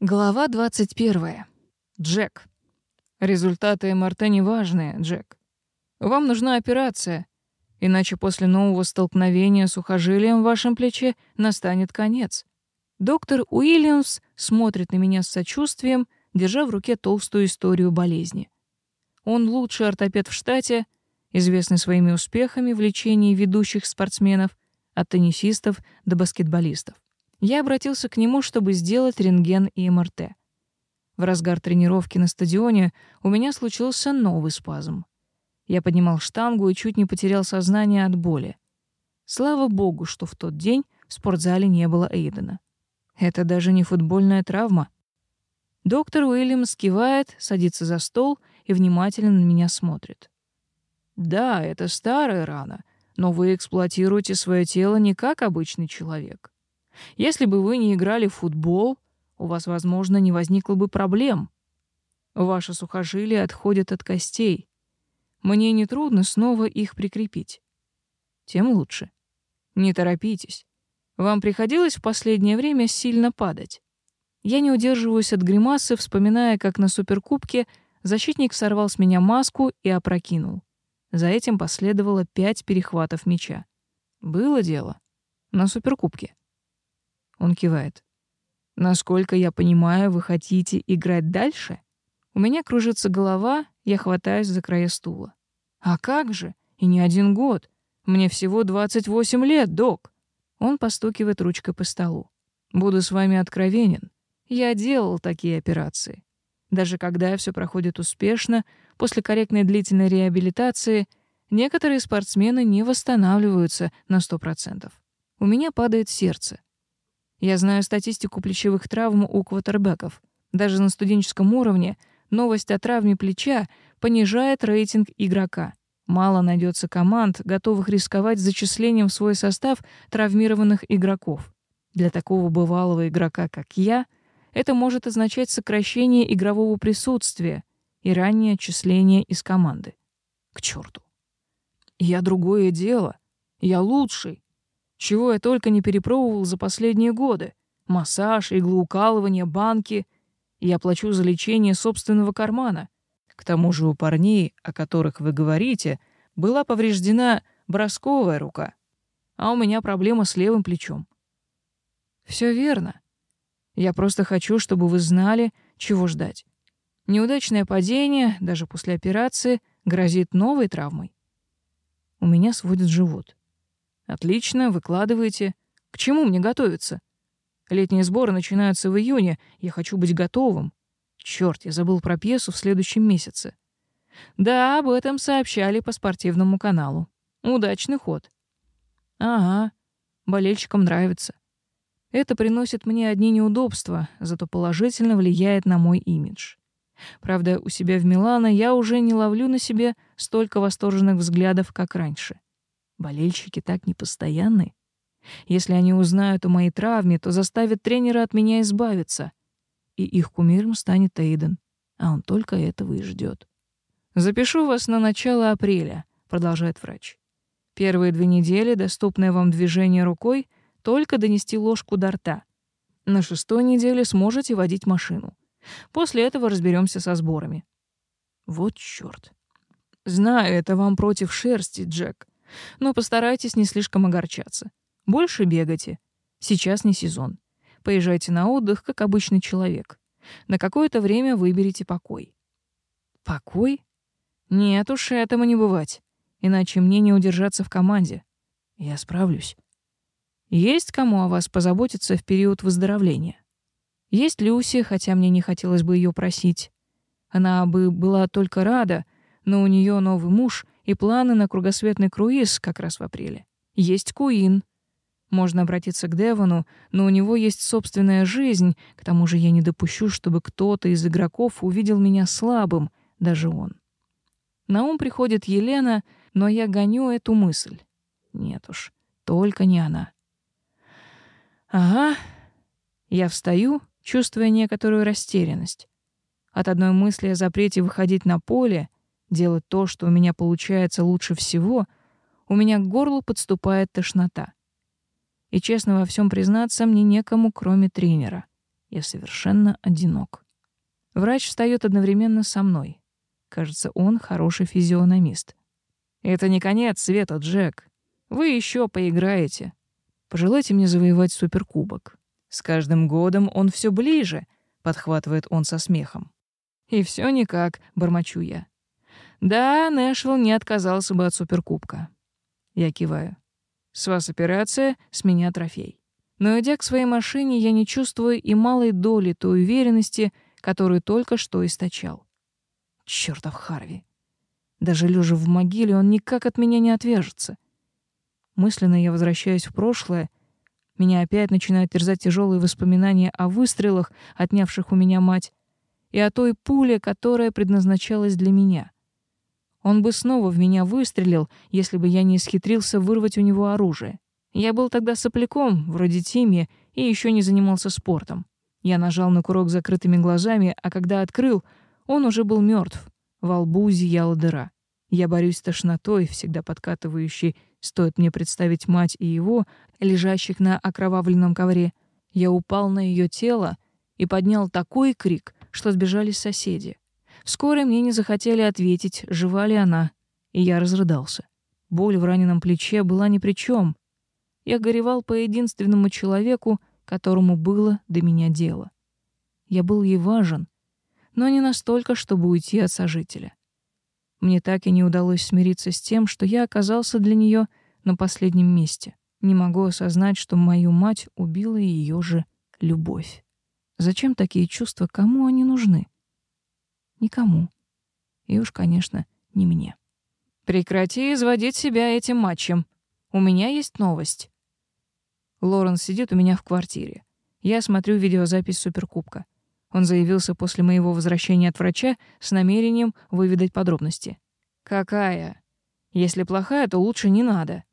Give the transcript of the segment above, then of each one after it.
Глава 21. Джек. Результаты МРТ неважные, Джек. Вам нужна операция, иначе после нового столкновения с сухожилием в вашем плече настанет конец. Доктор Уильямс смотрит на меня с сочувствием, держа в руке толстую историю болезни. Он лучший ортопед в штате, известный своими успехами в лечении ведущих спортсменов, от теннисистов до баскетболистов. Я обратился к нему, чтобы сделать рентген и МРТ. В разгар тренировки на стадионе у меня случился новый спазм. Я поднимал штангу и чуть не потерял сознание от боли. Слава богу, что в тот день в спортзале не было Эйдена. Это даже не футбольная травма. Доктор Уильям скивает, садится за стол и внимательно на меня смотрит. Да, это старая рана, но вы эксплуатируете свое тело не как обычный человек. Если бы вы не играли в футбол, у вас, возможно, не возникло бы проблем. Ваши сухожилия отходят от костей. Мне нетрудно снова их прикрепить. Тем лучше. Не торопитесь. Вам приходилось в последнее время сильно падать. Я не удерживаюсь от гримасы, вспоминая, как на суперкубке защитник сорвал с меня маску и опрокинул. За этим последовало пять перехватов мяча. Было дело. На суперкубке. Он кивает. Насколько я понимаю, вы хотите играть дальше? У меня кружится голова, я хватаюсь за края стула. А как же? И не один год. Мне всего 28 лет, док. Он постукивает ручкой по столу. Буду с вами откровенен. Я делал такие операции. Даже когда все проходит успешно, после корректной длительной реабилитации некоторые спортсмены не восстанавливаются на 100%. У меня падает сердце. Я знаю статистику плечевых травм у квотербеков. Даже на студенческом уровне новость о травме плеча понижает рейтинг игрока. Мало найдется команд, готовых рисковать зачислением в свой состав травмированных игроков. Для такого бывалого игрока, как я, это может означать сокращение игрового присутствия и раннее отчисление из команды. К черту. Я другое дело. Я лучший. Чего я только не перепробовал за последние годы. Массаж, иглоукалывание, банки. Я плачу за лечение собственного кармана. К тому же у парней, о которых вы говорите, была повреждена бросковая рука, а у меня проблема с левым плечом. Все верно. Я просто хочу, чтобы вы знали, чего ждать. Неудачное падение, даже после операции, грозит новой травмой. У меня сводит живот. «Отлично, выкладываете. К чему мне готовиться?» «Летние сборы начинаются в июне. Я хочу быть готовым». Черт, я забыл про пьесу в следующем месяце. Да, об этом сообщали по спортивному каналу. Удачный ход. Ага, болельщикам нравится. Это приносит мне одни неудобства, зато положительно влияет на мой имидж. Правда, у себя в Милане я уже не ловлю на себе столько восторженных взглядов, как раньше. Болельщики так непостоянны. Если они узнают о моей травме, то заставят тренера от меня избавиться. И их кумиром станет Эйден, а он только этого и ждет. «Запишу вас на начало апреля», — продолжает врач. «Первые две недели доступное вам движение рукой — только донести ложку до рта. На шестой неделе сможете водить машину. После этого разберемся со сборами». Вот чёрт. Знаю, это вам против шерсти, Джек. Но постарайтесь не слишком огорчаться. Больше бегайте. Сейчас не сезон. Поезжайте на отдых, как обычный человек. На какое-то время выберите покой. Покой? Нет уж, этому не бывать. Иначе мне не удержаться в команде. Я справлюсь. Есть кому о вас позаботиться в период выздоровления. Есть Люси, хотя мне не хотелось бы ее просить. Она бы была только рада, но у нее новый муж — и планы на кругосветный круиз как раз в апреле. Есть Куин. Можно обратиться к Девону, но у него есть собственная жизнь, к тому же я не допущу, чтобы кто-то из игроков увидел меня слабым, даже он. На ум приходит Елена, но я гоню эту мысль. Нет уж, только не она. Ага. Я встаю, чувствуя некоторую растерянность. От одной мысли о запрете выходить на поле — делать то, что у меня получается лучше всего, у меня к горлу подступает тошнота. И честно во всем признаться, мне некому, кроме тренера. Я совершенно одинок. Врач встает одновременно со мной. Кажется, он хороший физиономист. «Это не конец света, Джек. Вы еще поиграете. Пожелайте мне завоевать суперкубок. С каждым годом он все ближе», — подхватывает он со смехом. «И все никак», — бормочу я. Да, Нэшвилл не отказался бы от суперкубка. Я киваю. С вас операция, с меня трофей. Но идя к своей машине, я не чувствую и малой доли той уверенности, которую только что источал. Чёртов Харви. Даже лежа в могиле, он никак от меня не отвяжется. Мысленно я возвращаюсь в прошлое. Меня опять начинают терзать тяжелые воспоминания о выстрелах, отнявших у меня мать, и о той пуле, которая предназначалась для меня — он бы снова в меня выстрелил, если бы я не схитрился вырвать у него оружие. Я был тогда сопляком, вроде Тими, и еще не занимался спортом. Я нажал на курок закрытыми глазами, а когда открыл, он уже был мертв. Во лбу зияла дыра. Я борюсь с тошнотой, всегда подкатывающей, стоит мне представить мать и его, лежащих на окровавленном ковре. Я упал на ее тело и поднял такой крик, что сбежали соседи. Вскоре мне не захотели ответить, жива ли она, и я разрыдался. Боль в раненом плече была ни при чем. Я горевал по единственному человеку, которому было до меня дело. Я был ей важен, но не настолько, чтобы уйти от сожителя. Мне так и не удалось смириться с тем, что я оказался для нее на последнем месте. Не могу осознать, что мою мать убила ее же любовь. Зачем такие чувства? Кому они нужны? Никому. И уж, конечно, не мне. «Прекрати изводить себя этим матчем. У меня есть новость». Лорен сидит у меня в квартире. Я смотрю видеозапись Суперкубка. Он заявился после моего возвращения от врача с намерением выведать подробности. «Какая? Если плохая, то лучше не надо».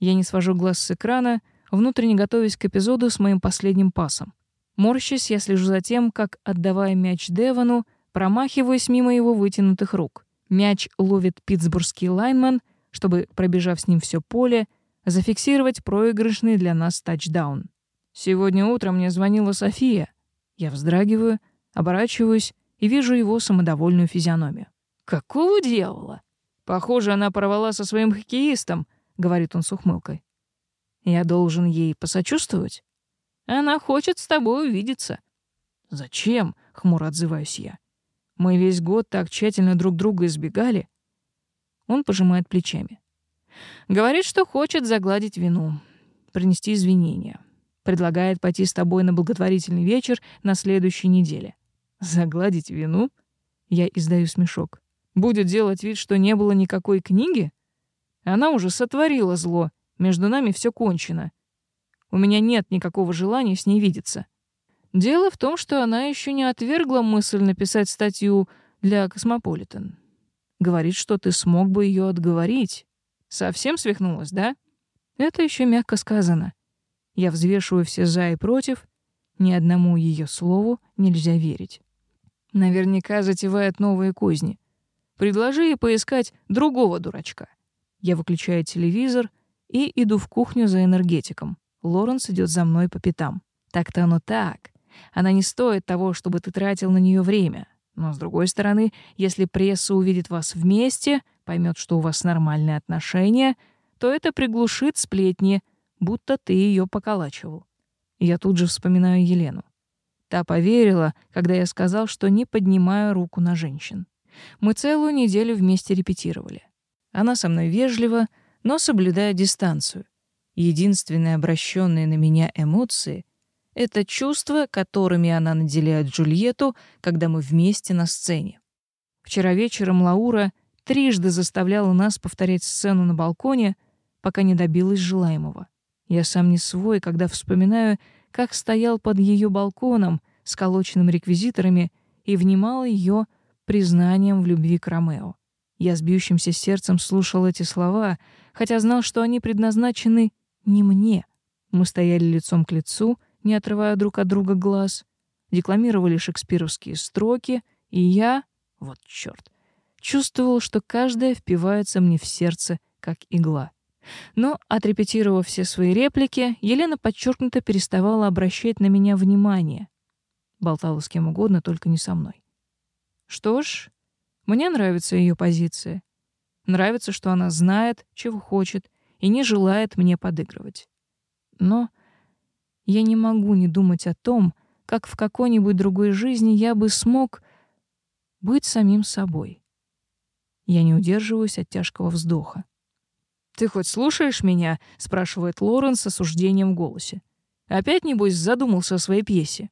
Я не свожу глаз с экрана, внутренне готовясь к эпизоду с моим последним пасом. Морщась, я слежу за тем, как, отдавая мяч Девону промахиваюсь мимо его вытянутых рук. Мяч ловит питсбургский лайнман, чтобы, пробежав с ним все поле, зафиксировать проигрышный для нас тачдаун. Сегодня утром мне звонила София. Я вздрагиваю, оборачиваюсь и вижу его самодовольную физиономию. «Какого дьявола?» «Похоже, она порвала со своим хоккеистом», — говорит он с ухмылкой. «Я должен ей посочувствовать?» «Она хочет с тобой увидеться». «Зачем?» — хмуро отзываюсь я. Мы весь год так тщательно друг друга избегали. Он пожимает плечами. Говорит, что хочет загладить вину, принести извинения. Предлагает пойти с тобой на благотворительный вечер на следующей неделе. Загладить вину? Я издаю смешок. Будет делать вид, что не было никакой книги? Она уже сотворила зло. Между нами все кончено. У меня нет никакого желания с ней видеться. Дело в том, что она еще не отвергла мысль написать статью для «Космополитен». Говорит, что ты смог бы ее отговорить. Совсем свихнулась, да? Это еще мягко сказано. Я взвешиваю все «за» и «против». Ни одному ее слову нельзя верить. Наверняка затевает новые козни. Предложи ей поискать другого дурачка. Я выключаю телевизор и иду в кухню за энергетиком. Лоренс идет за мной по пятам. Так-то оно так. Она не стоит того, чтобы ты тратил на нее время. Но, с другой стороны, если пресса увидит вас вместе, поймет, что у вас нормальные отношения, то это приглушит сплетни, будто ты ее поколачивал. Я тут же вспоминаю Елену. Та поверила, когда я сказал, что не поднимаю руку на женщин. Мы целую неделю вместе репетировали. Она со мной вежлива, но соблюдая дистанцию. Единственные обращенные на меня эмоции это чувства, которыми она наделяет Джульетту, когда мы вместе на сцене. Вчера вечером Лаура трижды заставляла нас повторять сцену на балконе, пока не добилась желаемого. Я сам не свой, когда вспоминаю, как стоял под ее балконом, с сколоченным реквизиторами, и внимал ее признанием в любви к Ромео. Я с бьющимся сердцем слушал эти слова, хотя знал, что они предназначены не мне. Мы стояли лицом к лицу — не отрывая друг от друга глаз, декламировали шекспировские строки, и я, вот черт, чувствовал, что каждая впивается мне в сердце, как игла. Но, отрепетировав все свои реплики, Елена подчеркнуто переставала обращать на меня внимание. Болтала с кем угодно, только не со мной. Что ж, мне нравится ее позиция. Нравится, что она знает, чего хочет, и не желает мне подыгрывать. Но я не могу не думать о том, как в какой-нибудь другой жизни я бы смог быть самим собой. Я не удерживаюсь от тяжкого вздоха. «Ты хоть слушаешь меня?» — спрашивает Лорен с осуждением в голосе. «Опять, небось, задумался о своей пьесе?»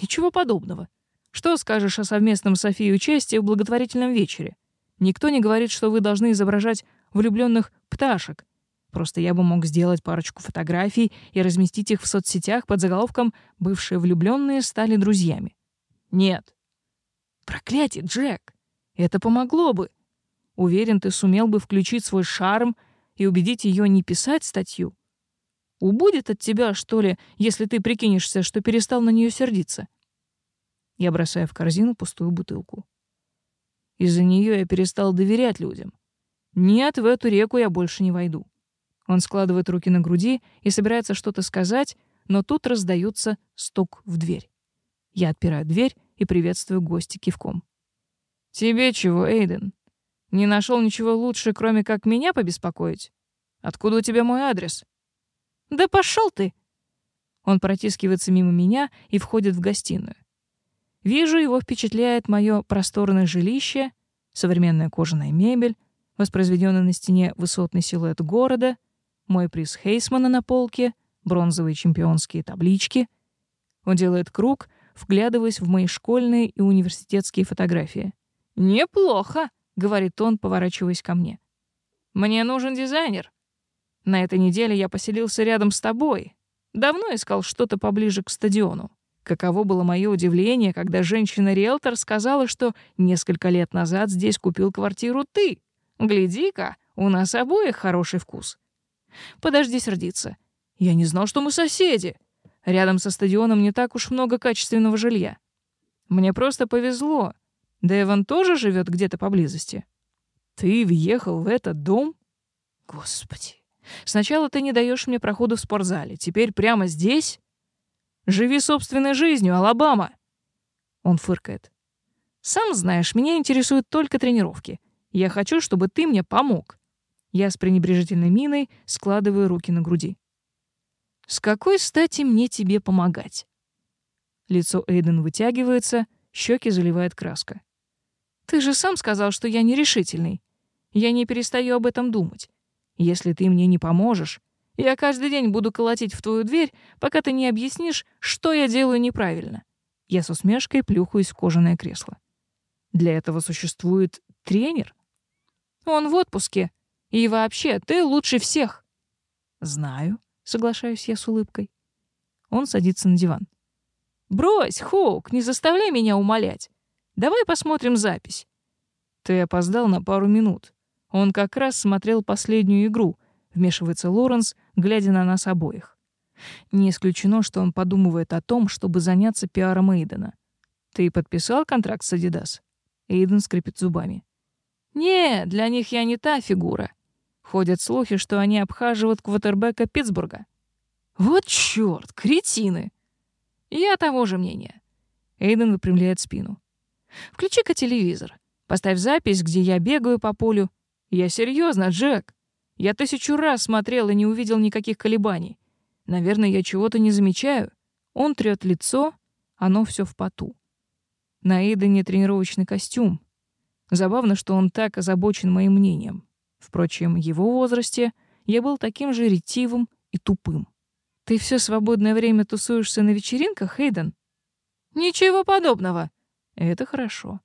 «Ничего подобного. Что скажешь о совместном Софии участии в благотворительном вечере? Никто не говорит, что вы должны изображать влюбленных пташек, Просто я бы мог сделать парочку фотографий и разместить их в соцсетях под заголовком «Бывшие влюбленные стали друзьями». Нет. Проклятие, Джек! Это помогло бы. Уверен, ты сумел бы включить свой шарм и убедить ее не писать статью. Убудет от тебя, что ли, если ты прикинешься, что перестал на нее сердиться? Я бросаю в корзину пустую бутылку. Из-за нее я перестал доверять людям. Нет, в эту реку я больше не войду. Он складывает руки на груди и собирается что-то сказать, но тут раздаются стук в дверь. Я отпираю дверь и приветствую гостя кивком. «Тебе чего, Эйден? Не нашел ничего лучше, кроме как меня побеспокоить? Откуда у тебя мой адрес?» «Да пошел ты!» Он протискивается мимо меня и входит в гостиную. Вижу, его впечатляет мое просторное жилище, современная кожаная мебель, воспроизведенный на стене высотный силуэт города — мой приз Хейсмана на полке, бронзовые чемпионские таблички. Он делает круг, вглядываясь в мои школьные и университетские фотографии. «Неплохо», — говорит он, поворачиваясь ко мне. «Мне нужен дизайнер. На этой неделе я поселился рядом с тобой. Давно искал что-то поближе к стадиону. Каково было мое удивление, когда женщина-риэлтор сказала, что несколько лет назад здесь купил квартиру ты. Гляди-ка, у нас обоих хороший вкус. Подожди сердиться. Я не знал, что мы соседи. Рядом со стадионом не так уж много качественного жилья. Мне просто повезло. Дэвон тоже живет где-то поблизости. Ты въехал в этот дом? Господи. Сначала ты не даешь мне проходу в спортзале, теперь прямо здесь? Живи собственной жизнью, Алабама. Он фыркает. Сам знаешь, меня интересуют только тренировки. Я хочу, чтобы ты мне помог. Я с пренебрежительной миной складываю руки на груди. «С какой стати мне тебе помогать?» Лицо Эйден вытягивается, щеки заливает краска. «Ты же сам сказал, что я нерешительный. Я не перестаю об этом думать. Если ты мне не поможешь, я каждый день буду колотить в твою дверь, пока ты не объяснишь, что я делаю неправильно». Я с усмешкой плюхаюсь в кожаное кресло. «Для этого существует тренер?» «Он в отпуске», и вообще, ты лучше всех!» «Знаю», — соглашаюсь я с улыбкой. Он садится на диван. «Брось, Хоук, не заставляй меня умолять. Давай посмотрим запись». «Ты опоздал на пару минут. Он как раз смотрел последнюю игру», — вмешивается Лоренс, глядя на нас обоих. Не исключено, что он подумывает о том, чтобы заняться пиаром Эйдена. «Ты подписал контракт с Адидас?» Эйден скрипит зубами. «Не, для них я не та фигура. Ходят слухи, что они обхаживают квотербека Питтсбурга. Вот чёрт, кретины! Я того же мнения. Эйден выпрямляет спину. Включи-ка телевизор. Поставь запись, где я бегаю по полю. Я серьезно, Джек. Я тысячу раз смотрел и не увидел никаких колебаний. Наверное, я чего-то не замечаю. Он трёт лицо, оно все в поту. На Эйдене тренировочный костюм. Забавно, что он так озабочен моим мнением. Впрочем, его возрасте я был таким же ретивым и тупым. «Ты все свободное время тусуешься на вечеринках, Хейден?» «Ничего подобного!» «Это хорошо.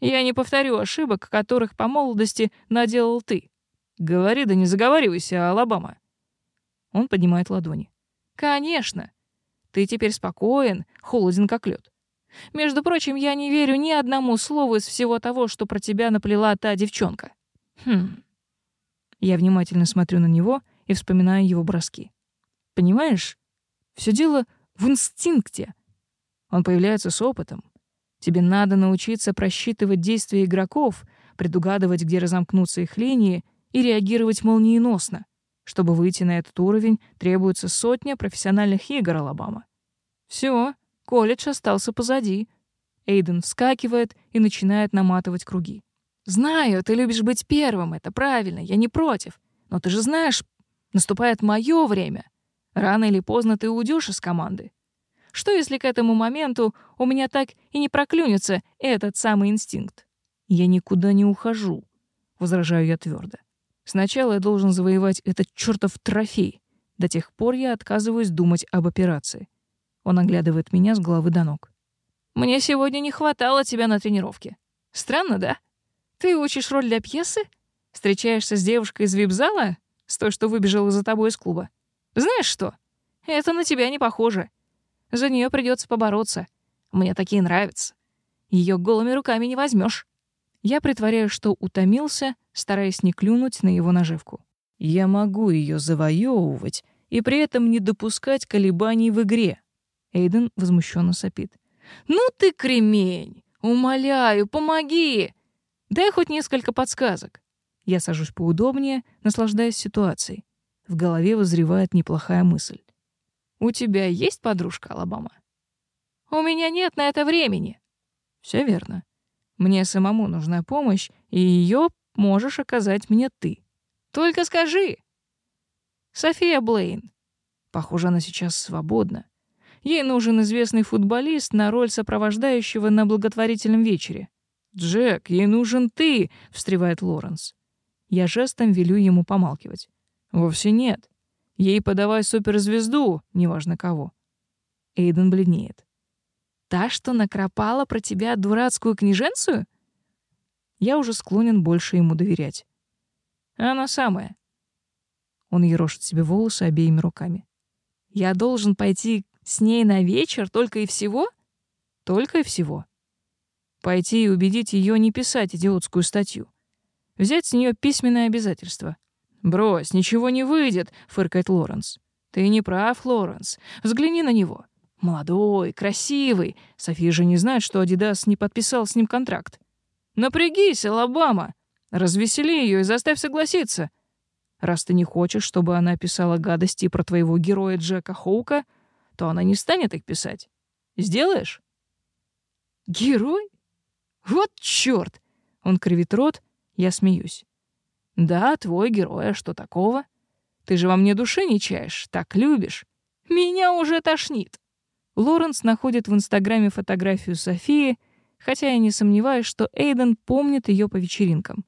Я не повторю ошибок, которых по молодости наделал ты. Говори, да не заговаривайся, Алабама!» Он поднимает ладони. «Конечно! Ты теперь спокоен, холоден как лед. Между прочим, я не верю ни одному слову из всего того, что про тебя наплела та девчонка. Хм я внимательно смотрю на него и вспоминаю его броски. Понимаешь, все дело в инстинкте. Он появляется с опытом. Тебе надо научиться просчитывать действия игроков, предугадывать, где разомкнутся их линии, и реагировать молниеносно. Чтобы выйти на этот уровень, требуется сотня профессиональных игр Алабама. Все, колледж остался позади. Эйден вскакивает и начинает наматывать круги. Знаю, ты любишь быть первым, это правильно, я не против. Но ты же знаешь, наступает мое время. Рано или поздно ты уйдешь из команды. Что если к этому моменту у меня так и не проклюнется этот самый инстинкт? Я никуда не ухожу, возражаю я твердо. Сначала я должен завоевать этот чертов трофей. До тех пор я отказываюсь думать об операции. Он оглядывает меня с головы до ног. Мне сегодня не хватало тебя на тренировке. Странно, да? Ты учишь роль для пьесы? Встречаешься с девушкой из вип-зала? С той, что выбежала за тобой из клуба? Знаешь что? Это на тебя не похоже. За нее придется побороться. Мне такие нравятся. Ее голыми руками не возьмешь. Я притворяюсь, что утомился, стараясь не клюнуть на его наживку. Я могу ее завоевывать и при этом не допускать колебаний в игре. Эйден возмущенно сопит. Ну ты кремень! Умоляю, помоги! Дай хоть несколько подсказок. Я сажусь поудобнее, наслаждаясь ситуацией. В голове возревает неплохая мысль. «У тебя есть подружка, Алабама?» «У меня нет на это времени». Все верно. Мне самому нужна помощь, и ее можешь оказать мне ты. Только скажи!» «София Блейн». Похоже, она сейчас свободна. Ей нужен известный футболист на роль сопровождающего на благотворительном вечере — «Джек, ей нужен ты!» — встревает Лоренс. Я жестом велю ему помалкивать. «Вовсе нет. Ей подавай суперзвезду, неважно кого». Эйден бледнеет. «Та, что накропала про тебя дурацкую княженцию?» Я уже склонен больше ему доверять. «Она самая». Он ерошит себе волосы обеими руками. «Я должен пойти с ней на вечер только и всего?» «Только и всего». Пойти и убедить ее не писать идиотскую статью. Взять с нее письменное обязательство. «Брось, ничего не выйдет», — фыркает Лоренс. «Ты не прав, Лоренс. Взгляни на него. Молодой, красивый. София же не знает, что Адидас не подписал с ним контракт. Напрягись, Алабама. Развесели ее и заставь согласиться. Раз ты не хочешь, чтобы она писала гадости про твоего героя Джека Хоука, то она не станет их писать. Сделаешь? Герой? Вот черт! Он кривит рот, я смеюсь. Да, твой герой, а что такого? Ты же во мне души не чаешь, так любишь. Меня уже тошнит. Лоренс находит в Инстаграме фотографию Софии, хотя я не сомневаюсь, что Эйден помнит ее по вечеринкам.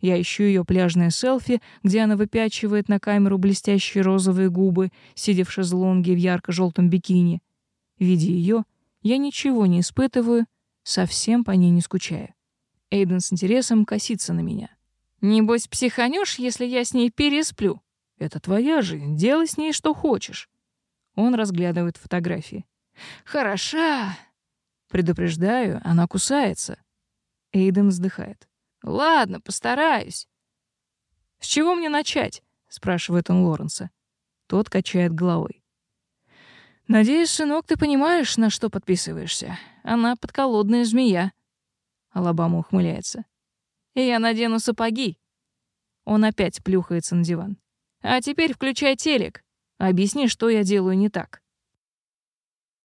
Я ищу ее пляжное селфи, где она выпячивает на камеру блестящие розовые губы, сидя в шезлонге в ярко желтом бикини. Видя ее, я ничего не испытываю совсем по ней не скучая. Эйден с интересом косится на меня. «Небось, психанешь, если я с ней пересплю?» «Это твоя жизнь, делай с ней что хочешь». Он разглядывает фотографии. «Хороша!» Предупреждаю, она кусается. Эйден вздыхает. «Ладно, постараюсь». «С чего мне начать?» — спрашивает он Лоренса. Тот качает головой. «Надеюсь, сынок, ты понимаешь, на что подписываешься». Она подколодная змея. Алабама ухмыляется. И я надену сапоги. Он опять плюхается на диван. А теперь включай телек. Объясни, что я делаю не так.